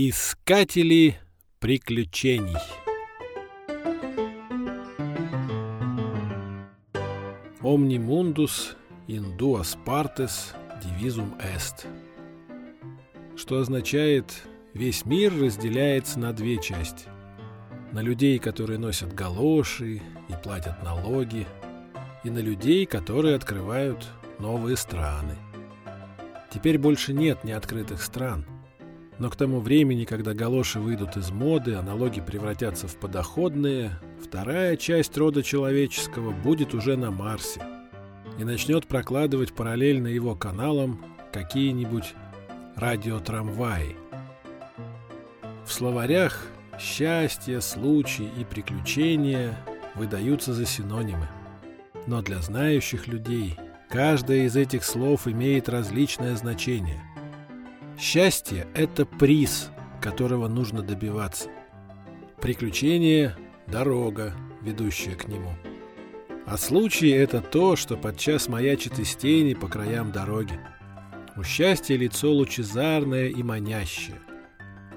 Искатели приключений. Omnimundus in duas partes divisum est. Что означает «весь мир разделяется на две части». На людей, которые носят галоши и платят налоги, и на людей, которые открывают новые страны. Теперь больше нет неоткрытых стран – но к тому времени, когда галоши выйдут из моды, а налоги превратятся в подоходные, вторая часть рода человеческого будет уже на Марсе и начнет прокладывать параллельно его каналам какие-нибудь радиотрамваи. В словарях счастье, случай и приключения выдаются за синонимы. Но для знающих людей каждое из этих слов имеет различное значение – Счастье – это приз, которого нужно добиваться. Приключение – дорога, ведущая к нему. А случай – это то, что подчас маячит из тени по краям дороги. У счастья лицо лучезарное и манящее.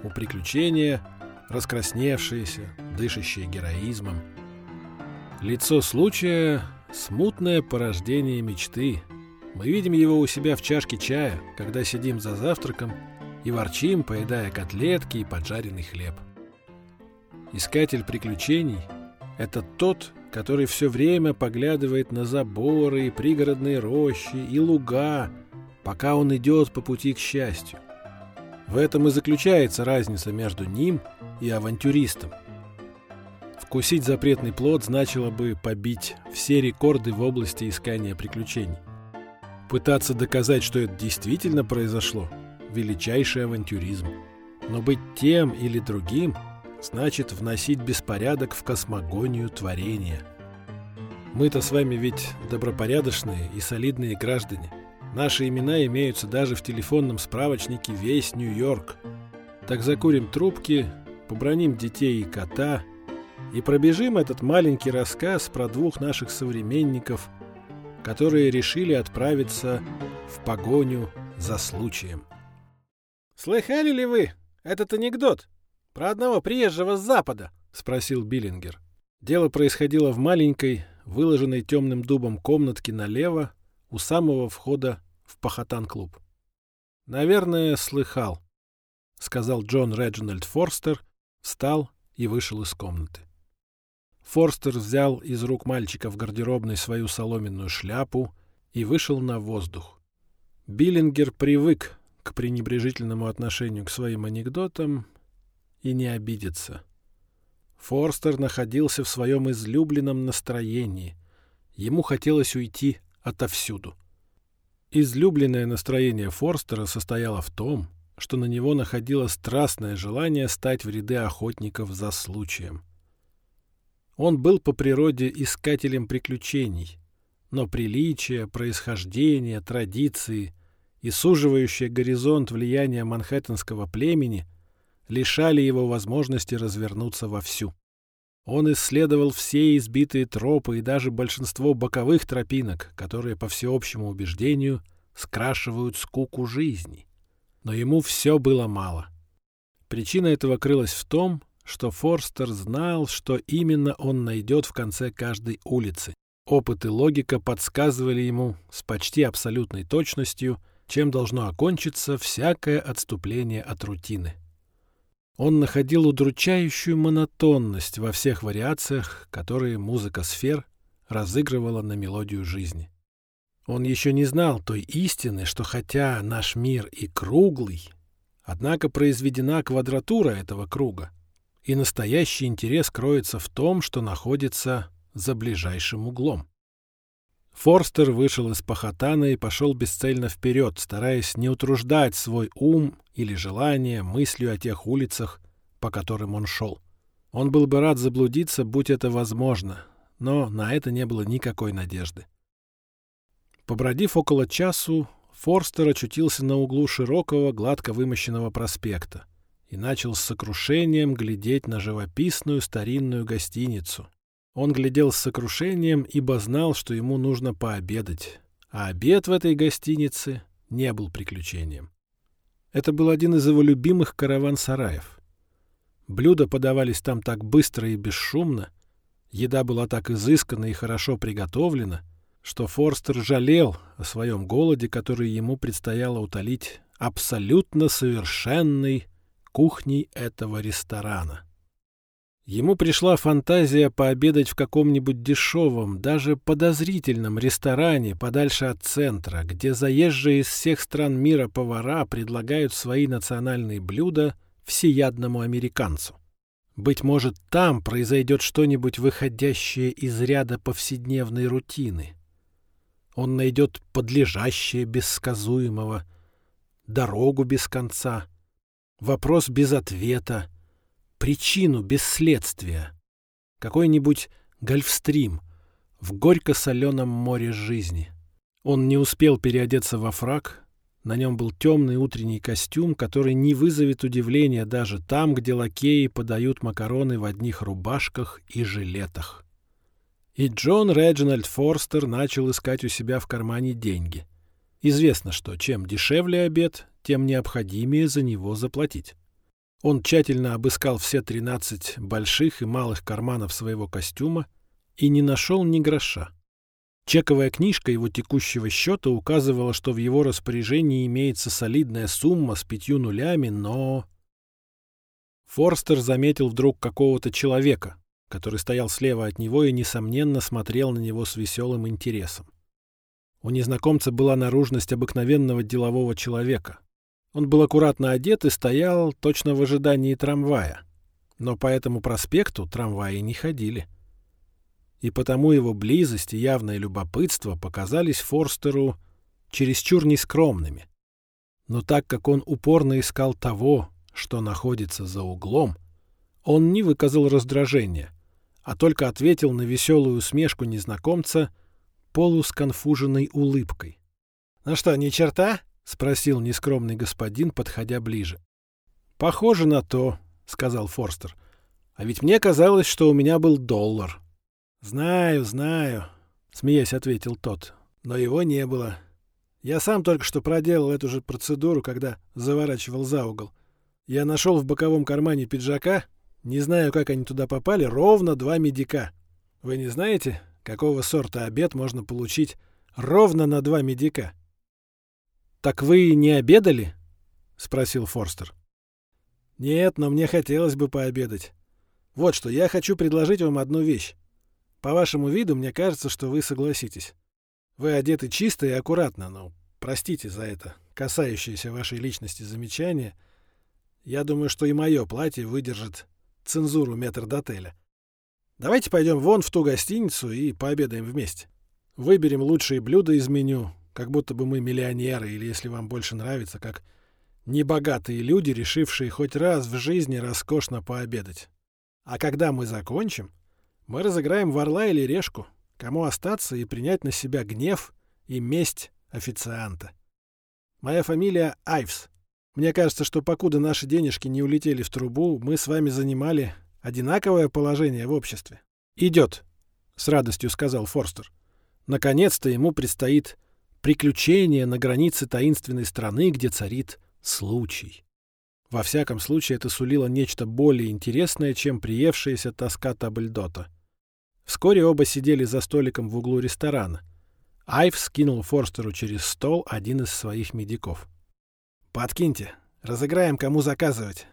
У приключения – раскрасневшееся, дышащее героизмом. Лицо случая – смутное порождение мечты – мы видим его у себя в чашке чая, когда сидим за завтраком и ворчим, поедая котлетки и поджаренный хлеб. Искатель приключений – это тот, который все время поглядывает на заборы, и пригородные рощи и луга, пока он идет по пути к счастью. В этом и заключается разница между ним и авантюристом. Вкусить запретный плод значило бы побить все рекорды в области искания приключений. Пытаться доказать, что это действительно произошло – величайший авантюризм. Но быть тем или другим значит вносить беспорядок в космогонию творения. Мы-то с вами ведь добропорядочные и солидные граждане. Наши имена имеются даже в телефонном справочнике «Весь Нью-Йорк». Так закурим трубки, поброним детей и кота и пробежим этот маленький рассказ про двух наших современников – которые решили отправиться в погоню за случаем. «Слыхали ли вы этот анекдот про одного приезжего с запада?» — спросил Биллингер. Дело происходило в маленькой, выложенной темным дубом комнатке налево, у самого входа в Пахотан-клуб. «Наверное, слыхал», — сказал Джон Реджинальд Форстер, встал и вышел из комнаты. Форстер взял из рук мальчика в гардеробной свою соломенную шляпу и вышел на воздух. Биллингер привык к пренебрежительному отношению к своим анекдотам и не обидится. Форстер находился в своем излюбленном настроении. Ему хотелось уйти отовсюду. Излюбленное настроение Форстера состояло в том, что на него находило страстное желание стать в ряды охотников за случаем. Он был по природе искателем приключений, но приличие, происхождение, традиции и суживающее горизонт влияния манхэттенского племени лишали его возможности развернуться вовсю. Он исследовал все избитые тропы и даже большинство боковых тропинок, которые, по всеобщему убеждению, скрашивают скуку жизни. Но ему все было мало. Причина этого крылась в том, что Форстер знал, что именно он найдет в конце каждой улицы. Опыт и логика подсказывали ему с почти абсолютной точностью, чем должно окончиться всякое отступление от рутины. Он находил удручающую монотонность во всех вариациях, которые музыка сфер разыгрывала на мелодию жизни. Он еще не знал той истины, что хотя наш мир и круглый, однако произведена квадратура этого круга — и настоящий интерес кроется в том, что находится за ближайшим углом. Форстер вышел из пахотана и пошел бесцельно вперед, стараясь не утруждать свой ум или желание мыслью о тех улицах, по которым он шел. Он был бы рад заблудиться, будь это возможно, но на это не было никакой надежды. Побродив около часу, Форстер очутился на углу широкого, гладко вымощенного проспекта и начал с сокрушением глядеть на живописную старинную гостиницу. Он глядел с сокрушением, ибо знал, что ему нужно пообедать, а обед в этой гостинице не был приключением. Это был один из его любимых караван-сараев. Блюда подавались там так быстро и бесшумно, еда была так изысканна и хорошо приготовлена, что Форстер жалел о своем голоде, который ему предстояло утолить абсолютно совершенной кухней этого ресторана. Ему пришла фантазия пообедать в каком-нибудь дешевом, даже подозрительном ресторане подальше от центра, где заезжие из всех стран мира повара предлагают свои национальные блюда всеядному американцу. Быть может, там произойдет что-нибудь выходящее из ряда повседневной рутины. Он найдет подлежащее без сказуемого, дорогу без конца, вопрос без ответа, причину без следствия. Какой-нибудь гольфстрим в горько-соленом море жизни. Он не успел переодеться во фраг, на нем был темный утренний костюм, который не вызовет удивления даже там, где лакеи подают макароны в одних рубашках и жилетах. И Джон Реджинальд Форстер начал искать у себя в кармане деньги. Известно, что чем дешевле обед, тем необходимее за него заплатить. Он тщательно обыскал все 13 больших и малых карманов своего костюма и не нашел ни гроша. Чековая книжка его текущего счета указывала, что в его распоряжении имеется солидная сумма с пятью нулями, но... Форстер заметил вдруг какого-то человека, который стоял слева от него и, несомненно, смотрел на него с веселым интересом. У незнакомца была наружность обыкновенного делового человека, он был аккуратно одет и стоял точно в ожидании трамвая. Но по этому проспекту трамваи не ходили. И потому его близость и явное любопытство показались Форстеру чересчур нескромными. Но так как он упорно искал того, что находится за углом, он не выказал раздражения, а только ответил на веселую усмешку незнакомца полусконфуженной улыбкой. «Ну что, ни черта?» — спросил нескромный господин, подходя ближе. «Похоже на то», — сказал Форстер. «А ведь мне казалось, что у меня был доллар». «Знаю, знаю», — смеясь ответил тот. «Но его не было. Я сам только что проделал эту же процедуру, когда заворачивал за угол. Я нашел в боковом кармане пиджака, не знаю, как они туда попали, ровно два медика. Вы не знаете, какого сорта обед можно получить ровно на два медика?» «Так вы не обедали?» — спросил Форстер. «Нет, но мне хотелось бы пообедать. Вот что, я хочу предложить вам одну вещь. По вашему виду мне кажется, что вы согласитесь. Вы одеты чисто и аккуратно, но простите за это, касающееся вашей личности замечание. Я думаю, что и мое платье выдержит цензуру метрдотеля. Давайте пойдем вон в ту гостиницу и пообедаем вместе. Выберем лучшие блюда из меню, как будто бы мы миллионеры, или, если вам больше нравится, как небогатые люди, решившие хоть раз в жизни роскошно пообедать. А когда мы закончим, мы разыграем ворла или решку, кому остаться и принять на себя гнев и месть официанта. Моя фамилия Айвс. Мне кажется, что покуда наши денежки не улетели в трубу, мы с вами занимали одинаковое положение в обществе. «Идет», — с радостью сказал Форстер. «Наконец-то ему предстоит приключение на границе таинственной страны, где царит случай. Во всяком случае, это сулило нечто более интересное, чем приевшаяся тоска Табльдота. Вскоре оба сидели за столиком в углу ресторана. Айв скинул Форстеру через стол один из своих медиков. «Подкиньте. Разыграем, кому заказывать».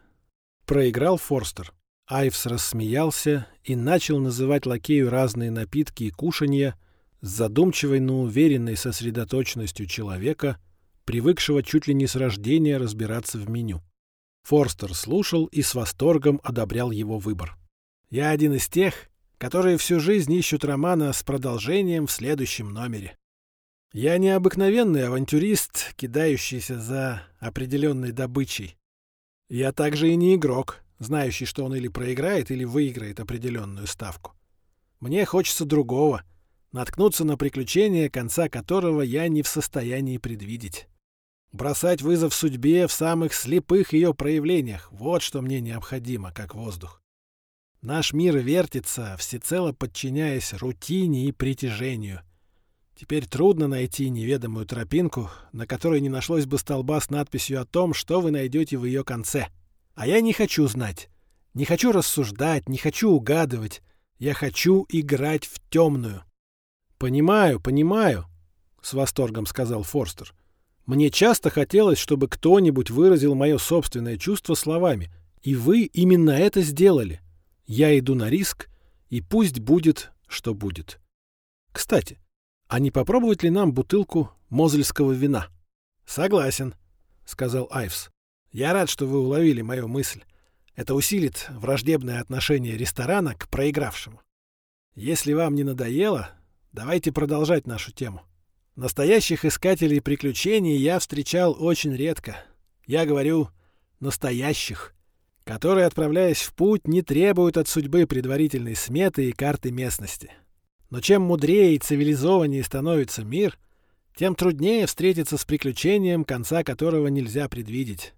Проиграл Форстер. Айвс рассмеялся и начал называть лакею разные напитки и кушанья, с задумчивой, но уверенной сосредоточенностью человека, привыкшего чуть ли не с рождения разбираться в меню. Форстер слушал и с восторгом одобрял его выбор. «Я один из тех, которые всю жизнь ищут романа с продолжением в следующем номере. Я не обыкновенный авантюрист, кидающийся за определенной добычей. Я также и не игрок, знающий, что он или проиграет, или выиграет определенную ставку. Мне хочется другого — наткнуться на приключение, конца которого я не в состоянии предвидеть. Бросать вызов судьбе в самых слепых ее проявлениях — вот что мне необходимо, как воздух. Наш мир вертится, всецело подчиняясь рутине и притяжению. Теперь трудно найти неведомую тропинку, на которой не нашлось бы столба с надписью о том, что вы найдете в ее конце. А я не хочу знать. Не хочу рассуждать, не хочу угадывать. Я хочу играть в темную. «Понимаю, понимаю», — с восторгом сказал Форстер. «Мне часто хотелось, чтобы кто-нибудь выразил мое собственное чувство словами. И вы именно это сделали. Я иду на риск, и пусть будет, что будет. Кстати, а не попробовать ли нам бутылку мозельского вина? Согласен, сказал Айвс. Я рад, что вы уловили мою мысль. Это усилит враждебное отношение ресторана к проигравшему. Если вам не надоело, давайте продолжать нашу тему. Настоящих искателей приключений я встречал очень редко. Я говорю «настоящих», которые, отправляясь в путь, не требуют от судьбы предварительной сметы и карты местности. Но чем мудрее и цивилизованнее становится мир, тем труднее встретиться с приключением, конца которого нельзя предвидеть.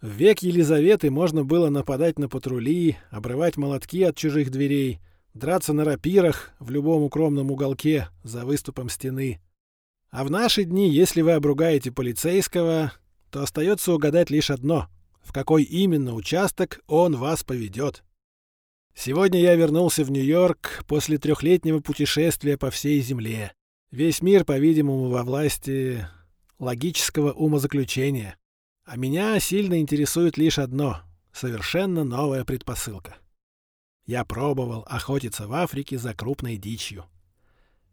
В век Елизаветы можно было нападать на патрули, обрывать молотки от чужих дверей, драться на рапирах в любом укромном уголке за выступом стены. А в наши дни, если вы обругаете полицейского, то остается угадать лишь одно — в какой именно участок он вас поведет. Сегодня я вернулся в Нью-Йорк после трехлетнего путешествия по всей земле. Весь мир, по-видимому, во власти логического умозаключения. А меня сильно интересует лишь одно — совершенно новая предпосылка. Я пробовал охотиться в Африке за крупной дичью.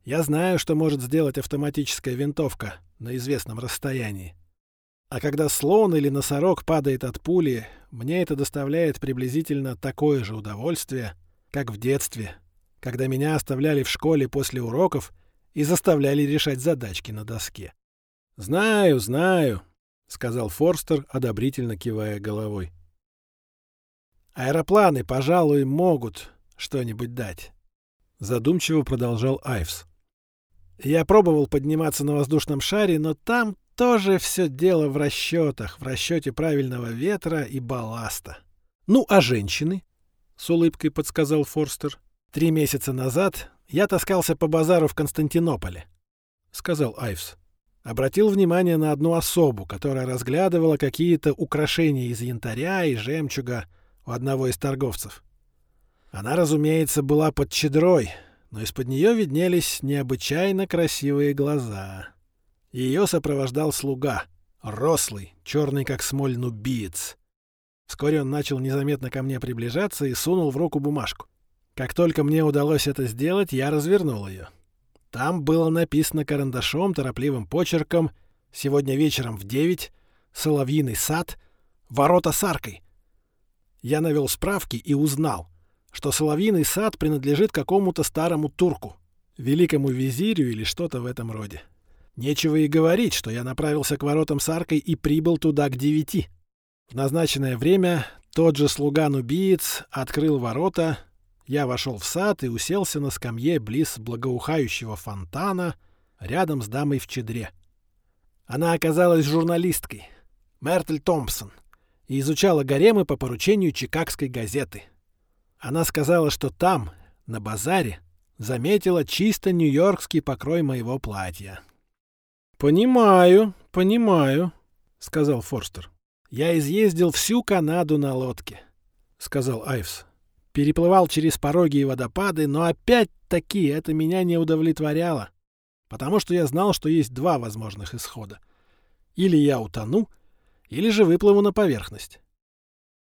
Я знаю, что может сделать автоматическая винтовка на известном расстоянии. А когда слон или носорог падает от пули, мне это доставляет приблизительно такое же удовольствие, как в детстве, когда меня оставляли в школе после уроков и заставляли решать задачки на доске. «Знаю, знаю», — сказал Форстер, одобрительно кивая головой. «Аэропланы, пожалуй, могут что-нибудь дать», — задумчиво продолжал Айвс. «Я пробовал подниматься на воздушном шаре, но там тоже все дело в расчетах, в расчете правильного ветра и балласта. Ну, а женщины? С улыбкой подсказал Форстер. Три месяца назад я таскался по базару в Константинополе, сказал Айвс. Обратил внимание на одну особу, которая разглядывала какие-то украшения из янтаря и жемчуга одного из торговцев. Она, разумеется, была под чедрой, но из-под нее виднелись необычайно красивые глаза. Ее сопровождал слуга, рослый, черный как смоль нубиец. Вскоре он начал незаметно ко мне приближаться и сунул в руку бумажку. Как только мне удалось это сделать, я развернул ее. Там было написано карандашом, торопливым почерком «Сегодня вечером в девять, Соловьиный сад, ворота с аркой». Я навел справки и узнал, что Соловьиный сад принадлежит какому-то старому турку, великому визирю или что-то в этом роде. Нечего и говорить, что я направился к воротам с аркой и прибыл туда к девяти. В назначенное время тот же слуга-нубиец открыл ворота, я вошел в сад и уселся на скамье близ благоухающего фонтана рядом с дамой в чедре. Она оказалась журналисткой, Мертель Томпсон, и изучала гаремы по поручению Чикагской газеты. Она сказала, что там, на базаре, заметила чисто нью-йоркский покрой моего платья. «Понимаю, понимаю», — сказал Форстер. «Я изъездил всю Канаду на лодке», — сказал Айвс. «Переплывал через пороги и водопады, но опять-таки это меня не удовлетворяло, потому что я знал, что есть два возможных исхода. Или я утону, или же выплыву на поверхность.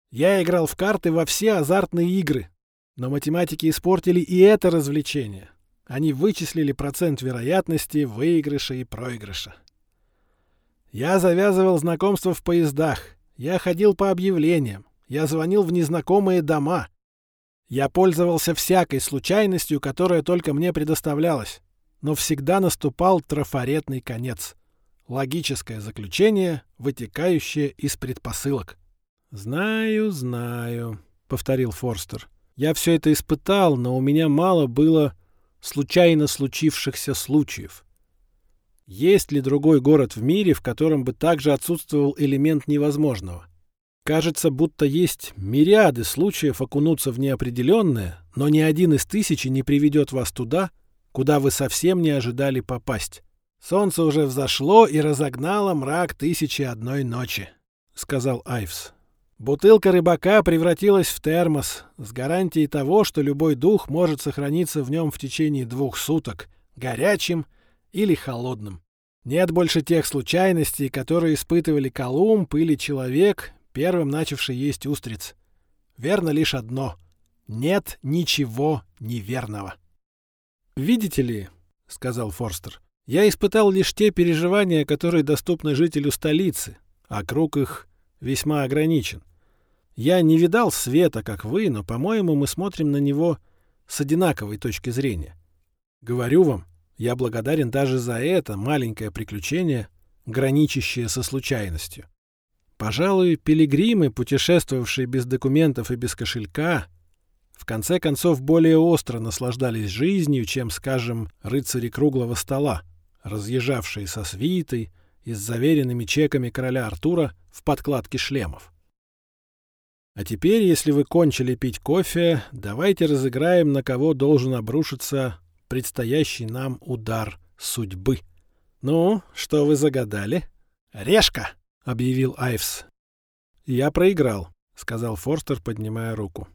Я играл в карты во все азартные игры, но математики испортили и это развлечение. Они вычислили процент вероятности выигрыша и проигрыша. Я завязывал знакомства в поездах. Я ходил по объявлениям. Я звонил в незнакомые дома. Я пользовался всякой случайностью, которая только мне предоставлялась. Но всегда наступал трафаретный конец. Логическое заключение, вытекающее из предпосылок. «Знаю, знаю», — повторил Форстер. «Я все это испытал, но у меня мало было случайно случившихся случаев. Есть ли другой город в мире, в котором бы также отсутствовал элемент невозможного? Кажется, будто есть мириады случаев окунуться в неопределенное, но ни один из тысячи не приведет вас туда, куда вы совсем не ожидали попасть. Солнце уже взошло и разогнало мрак тысячи одной ночи, — сказал Айвс. Бутылка рыбака превратилась в термос с гарантией того, что любой дух может сохраниться в нем в течение двух суток, горячим или холодным. Нет больше тех случайностей, которые испытывали Колумб или человек, первым начавший есть устриц. Верно лишь одно — нет ничего неверного. «Видите ли, — сказал Форстер, — я испытал лишь те переживания, которые доступны жителю столицы, а круг их весьма ограничен. Я не видал света, как вы, но, по-моему, мы смотрим на него с одинаковой точки зрения. Говорю вам, я благодарен даже за это маленькое приключение, граничащее со случайностью. Пожалуй, пилигримы, путешествовавшие без документов и без кошелька, в конце концов более остро наслаждались жизнью, чем, скажем, рыцари круглого стола, разъезжавшие со свитой и с заверенными чеками короля Артура в подкладке шлемов. А теперь, если вы кончили пить кофе, давайте разыграем, на кого должен обрушиться предстоящий нам удар судьбы. «Ну, что вы загадали?» «Решка!» — объявил Айвс. «Я проиграл», — сказал Форстер, поднимая руку.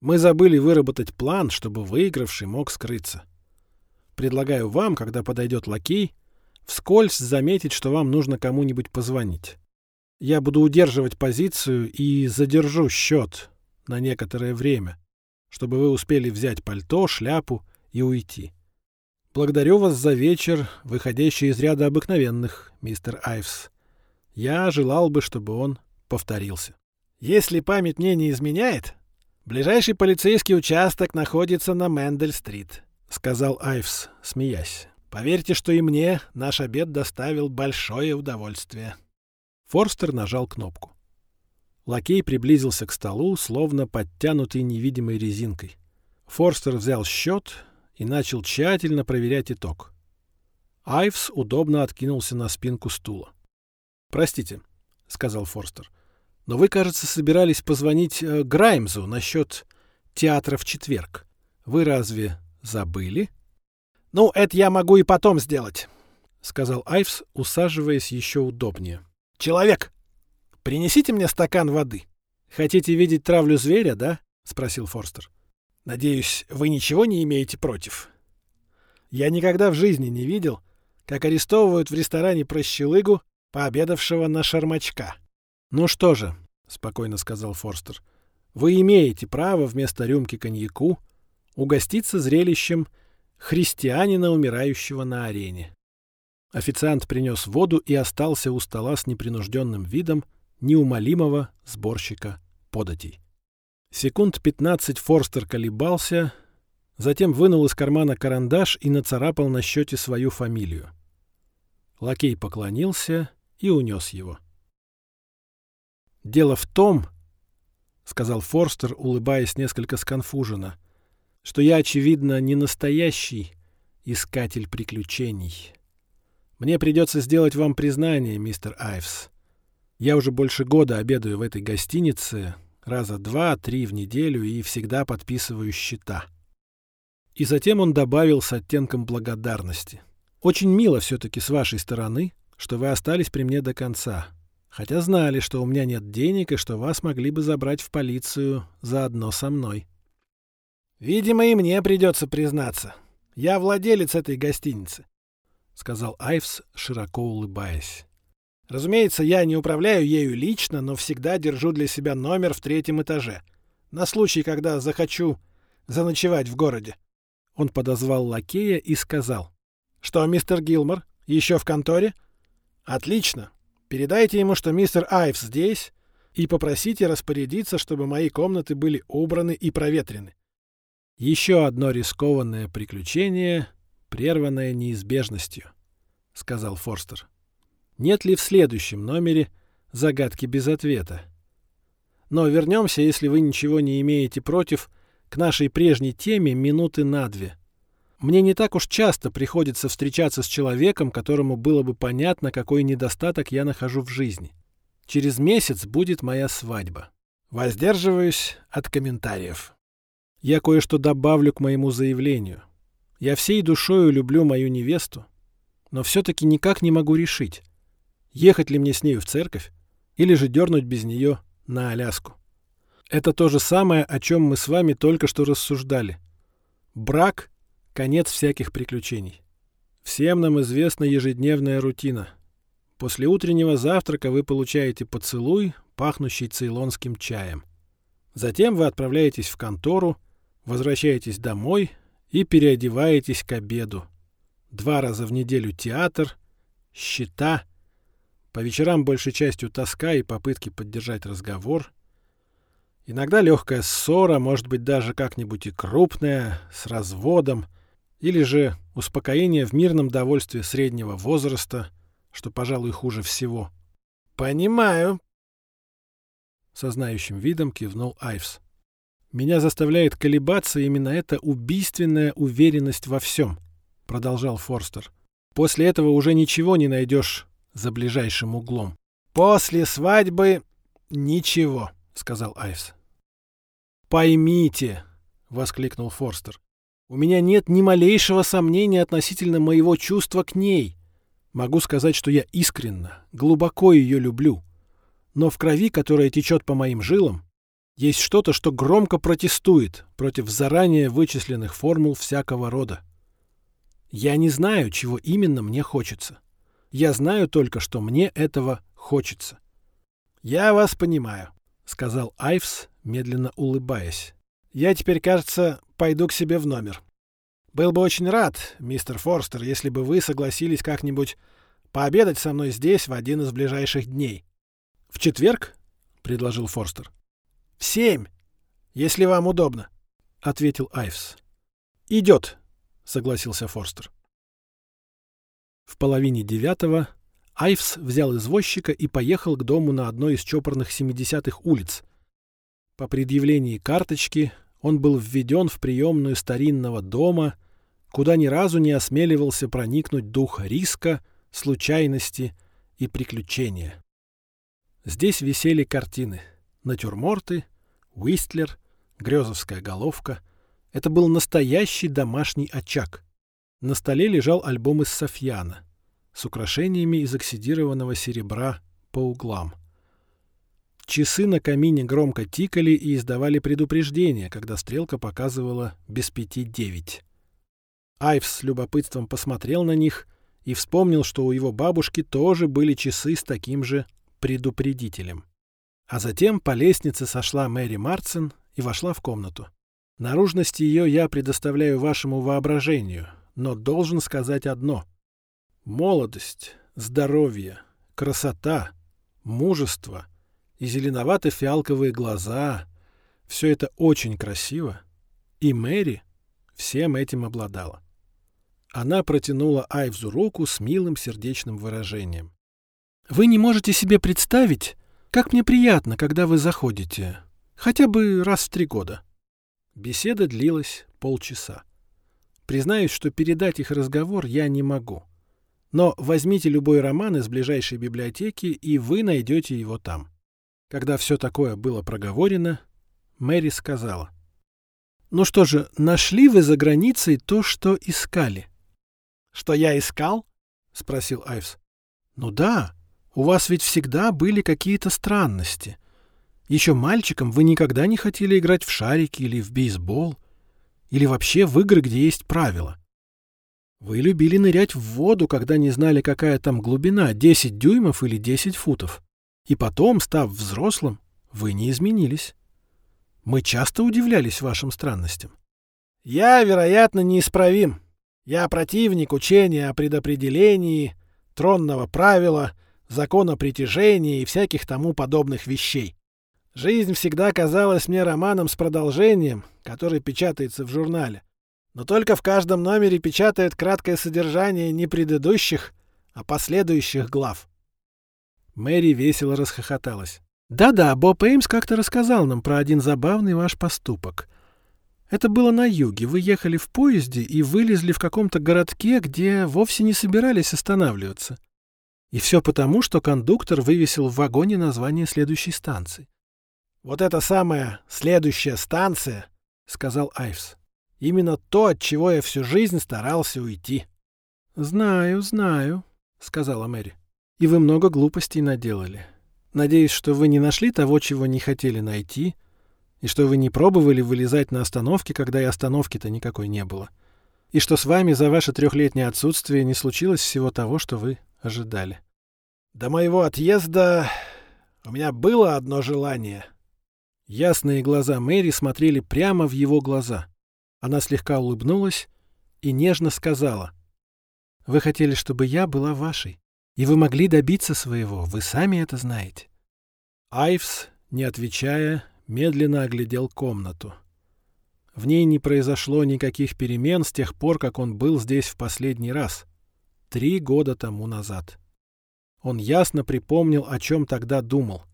«Мы забыли выработать план, чтобы выигравший мог скрыться. Предлагаю вам, когда подойдет лакей, вскользь заметить, что вам нужно кому-нибудь позвонить. Я буду удерживать позицию и задержу счет на некоторое время, чтобы вы успели взять пальто, шляпу и уйти. Благодарю вас за вечер, выходящий из ряда обыкновенных, мистер Айвс. Я желал бы, чтобы он повторился. Если память мне не изменяет, ближайший полицейский участок находится на Мендель-стрит, сказал Айвс, смеясь. Поверьте, что и мне наш обед доставил большое удовольствие. Форстер нажал кнопку. Лакей приблизился к столу, словно подтянутый невидимой резинкой. Форстер взял счет и начал тщательно проверять итог. Айвс удобно откинулся на спинку стула. «Простите», — сказал Форстер, — «но вы, кажется, собирались позвонить э, Граймзу насчет театра в четверг. Вы разве забыли?» «Ну, это я могу и потом сделать», — сказал Айвс, усаживаясь еще удобнее. «Человек, принесите мне стакан воды». «Хотите видеть травлю зверя, да?» — спросил Форстер. Надеюсь, вы ничего не имеете против? Я никогда в жизни не видел, как арестовывают в ресторане прощелыгу, пообедавшего на шармачка. Ну что же, спокойно сказал Форстер, вы имеете право вместо рюмки коньяку угоститься зрелищем христианина, умирающего на арене. Официант принес воду и остался у стола с непринужденным видом неумолимого сборщика податей. Секунд пятнадцать Форстер колебался, затем вынул из кармана карандаш и нацарапал на счете свою фамилию. Лакей поклонился и унес его. «Дело в том, — сказал Форстер, улыбаясь несколько сконфуженно, — что я, очевидно, не настоящий искатель приключений. Мне придется сделать вам признание, мистер Айвс. Я уже больше года обедаю в этой гостинице, раза два-три в неделю и всегда подписываю счета. И затем он добавил с оттенком благодарности. «Очень мило все-таки с вашей стороны, что вы остались при мне до конца, хотя знали, что у меня нет денег и что вас могли бы забрать в полицию заодно со мной». «Видимо, и мне придется признаться. Я владелец этой гостиницы», — сказал Айвс, широко улыбаясь. Разумеется, я не управляю ею лично, но всегда держу для себя номер в третьем этаже. На случай, когда захочу заночевать в городе. Он подозвал лакея и сказал. «Что, мистер Гилмор, еще в конторе?» «Отлично. Передайте ему, что мистер Айвс здесь, и попросите распорядиться, чтобы мои комнаты были убраны и проветрены». «Еще одно рискованное приключение, прерванное неизбежностью», — сказал Форстер. Нет ли в следующем номере загадки без ответа? Но вернемся, если вы ничего не имеете против, к нашей прежней теме минуты на две. Мне не так уж часто приходится встречаться с человеком, которому было бы понятно, какой недостаток я нахожу в жизни. Через месяц будет моя свадьба. Воздерживаюсь от комментариев. Я кое-что добавлю к моему заявлению. Я всей душою люблю мою невесту, но все-таки никак не могу решить, ехать ли мне с нею в церковь или же дернуть без нее на Аляску. Это то же самое, о чем мы с вами только что рассуждали. Брак — конец всяких приключений. Всем нам известна ежедневная рутина. После утреннего завтрака вы получаете поцелуй, пахнущий цейлонским чаем. Затем вы отправляетесь в контору, возвращаетесь домой и переодеваетесь к обеду. Два раза в неделю театр, счета, по вечерам большей частью тоска и попытки поддержать разговор. Иногда легкая ссора, может быть, даже как-нибудь и крупная, с разводом, или же успокоение в мирном довольстве среднего возраста, что, пожалуй, хуже всего. «Понимаю», — со знающим видом кивнул Айвс. Меня заставляет колебаться именно эта убийственная уверенность во всем, продолжал Форстер. После этого уже ничего не найдешь за ближайшим углом. После свадьбы ничего, сказал Айвс. Поймите, воскликнул Форстер. У меня нет ни малейшего сомнения относительно моего чувства к ней. Могу сказать, что я искренне, глубоко ее люблю. Но в крови, которая течет по моим жилам, есть что-то, что громко протестует против заранее вычисленных формул всякого рода. Я не знаю, чего именно мне хочется. Я знаю только, что мне этого хочется. «Я вас понимаю», — сказал Айвс, медленно улыбаясь. «Я теперь, кажется, пойду к себе в номер. Был бы очень рад, мистер Форстер, если бы вы согласились как-нибудь пообедать со мной здесь в один из ближайших дней». «В четверг?» — предложил Форстер. В семь, если вам удобно, — ответил Айвс. — Идет, — согласился Форстер. В половине девятого Айвс взял извозчика и поехал к дому на одной из чопорных 70-х улиц. По предъявлении карточки он был введен в приемную старинного дома, куда ни разу не осмеливался проникнуть дух риска, случайности и приключения. Здесь висели картины — натюрморты, Уистлер, Грёзовская головка. Это был настоящий домашний очаг. На столе лежал альбом из софьяна с украшениями из оксидированного серебра по углам. Часы на камине громко тикали и издавали предупреждение, когда стрелка показывала без пяти девять. Айвс с любопытством посмотрел на них и вспомнил, что у его бабушки тоже были часы с таким же предупредителем. А затем по лестнице сошла Мэри Марцин и вошла в комнату. Наружность ее я предоставляю вашему воображению, но должен сказать одно. Молодость, здоровье, красота, мужество и зеленовато-фиалковые глаза — все это очень красиво, и Мэри всем этим обладала. Она протянула Айвзу руку с милым сердечным выражением. «Вы не можете себе представить, как мне приятно, когда вы заходите. Хотя бы раз в три года. Беседа длилась полчаса. Признаюсь, что передать их разговор я не могу. Но возьмите любой роман из ближайшей библиотеки, и вы найдете его там. Когда все такое было проговорено, Мэри сказала. «Ну что же, нашли вы за границей то, что искали?» «Что я искал?» — спросил Айвс. «Ну да. У вас ведь всегда были какие-то странности. Еще мальчиком вы никогда не хотели играть в шарики или в бейсбол, или вообще в игры, где есть правила. Вы любили нырять в воду, когда не знали, какая там глубина, 10 дюймов или 10 футов. И потом, став взрослым, вы не изменились. Мы часто удивлялись вашим странностям. Я, вероятно, неисправим. Я противник учения о предопределении, тронного правила — закона притяжения и всяких тому подобных вещей. Жизнь всегда казалась мне романом с продолжением, который печатается в журнале. Но только в каждом номере печатают краткое содержание не предыдущих, а последующих глав. Мэри весело расхохоталась. «Да-да, Боб Эймс как-то рассказал нам про один забавный ваш поступок. Это было на юге. Вы ехали в поезде и вылезли в каком-то городке, где вовсе не собирались останавливаться. И все потому, что кондуктор вывесил в вагоне название следующей станции. «Вот это самая следующая станция», — сказал Айвс. Именно то, от чего я всю жизнь старался уйти. «Знаю, знаю», — сказала Мэри. «И вы много глупостей наделали. Надеюсь, что вы не нашли того, чего не хотели найти, и что вы не пробовали вылезать на остановке, когда и остановки-то никакой не было, и что с вами за ваше трехлетнее отсутствие не случилось всего того, что вы ожидали». До моего отъезда у меня было одно желание. Ясные глаза Мэри смотрели прямо в его глаза. Она слегка улыбнулась и нежно сказала. «Вы хотели, чтобы я была вашей, и вы могли добиться своего, вы сами это знаете». Айвс, не отвечая, медленно оглядел комнату. В ней не произошло никаких перемен с тех пор, как он был здесь в последний раз, три года тому назад. Он ясно припомнил, о чем тогда думал.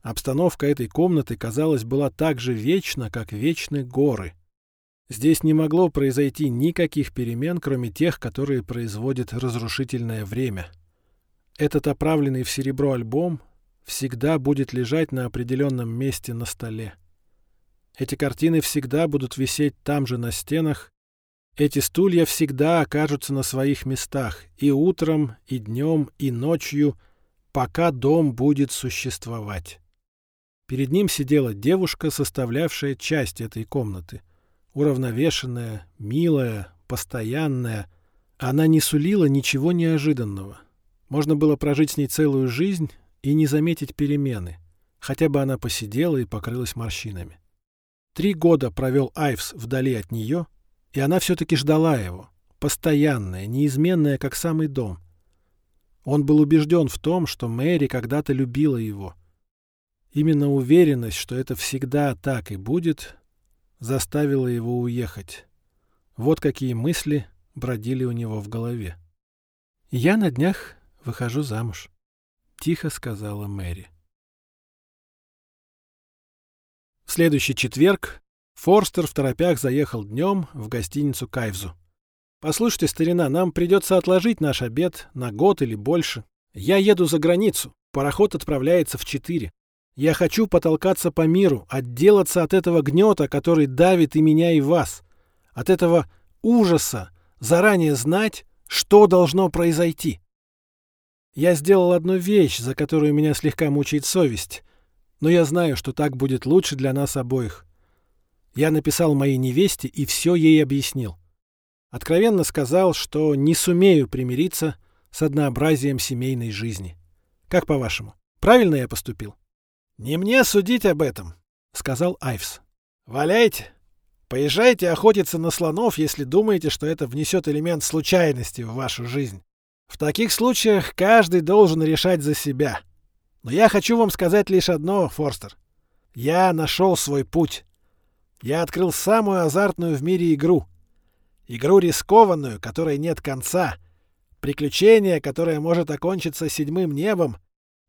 Обстановка этой комнаты, казалось, была так же вечна, как вечны горы. Здесь не могло произойти никаких перемен, кроме тех, которые производит разрушительное время. Этот оправленный в серебро альбом всегда будет лежать на определенном месте на столе. Эти картины всегда будут висеть там же на стенах. Эти стулья всегда окажутся на своих местах и утром, и днем, и ночью, пока дом будет существовать. Перед ним сидела девушка, составлявшая часть этой комнаты — уравновешенная, милая, постоянная. Она не сулила ничего неожиданного. Можно было прожить с ней целую жизнь и не заметить перемены. Хотя бы она посидела и покрылась морщинами. Три года провел Айвс вдали от нее, и она все-таки ждала его. Постоянная, неизменная, как самый дом. Он был убежден в том, что Мэри когда-то любила его. Именно уверенность, что это всегда так и будет, заставила его уехать. Вот какие мысли бродили у него в голове. «Я на днях выхожу замуж», — тихо сказала Мэри. В следующий четверг Форстер в торопях заехал днем в гостиницу Кайвзу. «Послушайте, старина, нам придется отложить наш обед на год или больше. Я еду за границу. Пароход отправляется в четыре. Я хочу потолкаться по миру, отделаться от этого гнета, который давит и меня, и вас. От этого ужаса, заранее знать, что должно произойти. Я сделал одну вещь, за которую меня слегка мучает совесть, но я знаю, что так будет лучше для нас обоих. Я написал моей невесте и все ей объяснил. Откровенно сказал, что не сумею примириться с однообразием семейной жизни. Как по-вашему, правильно я поступил? «Не мне судить об этом», — сказал Айвс. «Валяйте. Поезжайте охотиться на слонов, если думаете, что это внесет элемент случайности в вашу жизнь. В таких случаях каждый должен решать за себя. Но я хочу вам сказать лишь одно, Форстер. Я нашел свой путь. Я открыл самую азартную в мире игру. Игру рискованную, которой нет конца. Приключение, которое может окончиться седьмым небом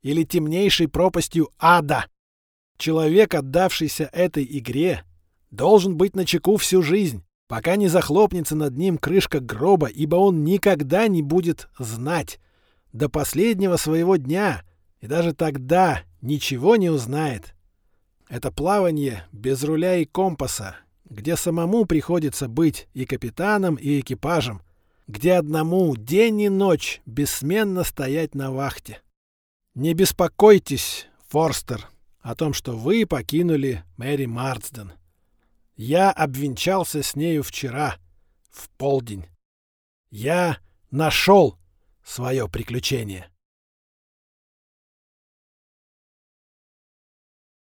или темнейшей пропастью ада. Человек, отдавшийся этой игре, должен быть на чеку всю жизнь, пока не захлопнется над ним крышка гроба, ибо он никогда не будет знать до последнего своего дня, и даже тогда ничего не узнает. Это плавание без руля и компаса, где самому приходится быть и капитаном, и экипажем, где одному день и ночь бессменно стоять на вахте. Не беспокойтесь, Форстер, о том, что вы покинули Мэри Марсден. Я обвенчался с нею вчера, в полдень. Я нашел свое приключение.